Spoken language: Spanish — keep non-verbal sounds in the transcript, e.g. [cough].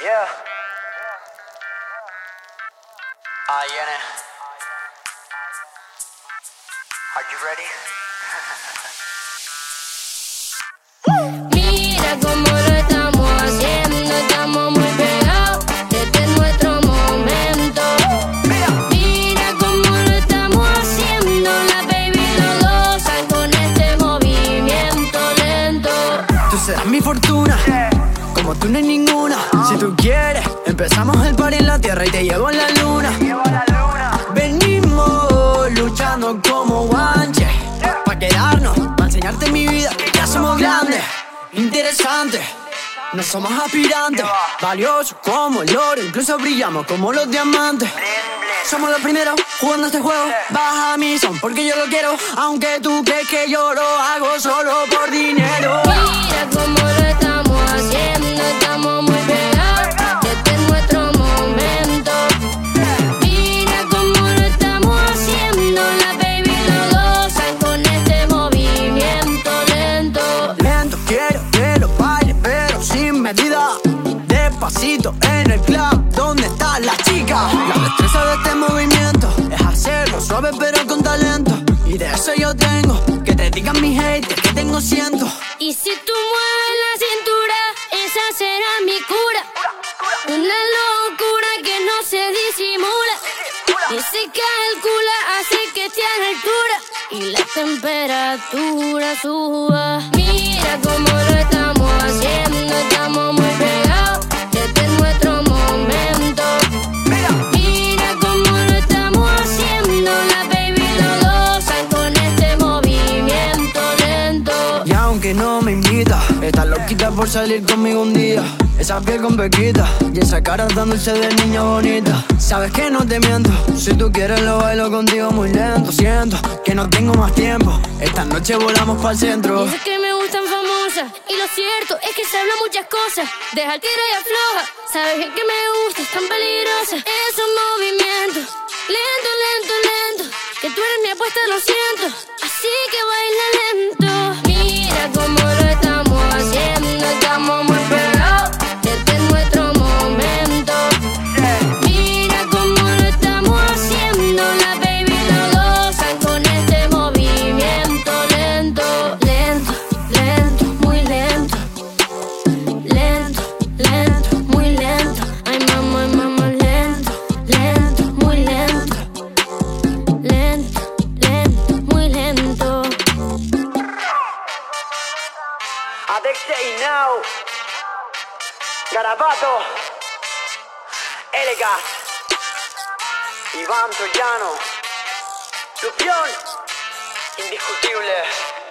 Yeah. Ahí viene. Are you ready? [laughs] como tú no hay ninguna. Si tú quieres, empezamos el par en la tierra y te llevo a la luna. Venimos luchando como guanches, pa' quedarnos, pa' enseñarte mi vida, ya somos grandes, interesantes. No somos aspirantes, valiosos como el oro, incluso brillamos como los diamantes. Somos los primeros jugando este juego. Baja mi son porque yo lo quiero. Aunque tú crees que yo lo hago solo por dinero. Medida. Despacito en el club, ¿dónde está la chica? La destreza de este movimiento es hacerlo suave pero con talento. Y de eso yo tengo, que te digan mis haters que tengo cientos. Y si tú mueves la cintura, esa será mi cura. Una locura que no se disimula. Y se calcula, así que la altura. Y la temperatura suba. Mira cómo lo estamos got more money. Loquita por salir conmigo un día. Esa piel con pequita y esa cara tan dulce de niña bonita. Sabes que no te miento, si tú quieres lo bailo contigo muy lento. Siento que no tengo más tiempo, esta noche volamos para el centro. Dices que me gustan famosas y lo cierto es que se hablan muchas cosas. Deja el tira y afloja. Sabes que me gusta, es tan peligrosa. Esos movimientos, lento, lento, lento. Que tú eres mi apuesta, lo siento. Now. Garabato. Elegas. Iván Troyano. Lupión. Indiscutible.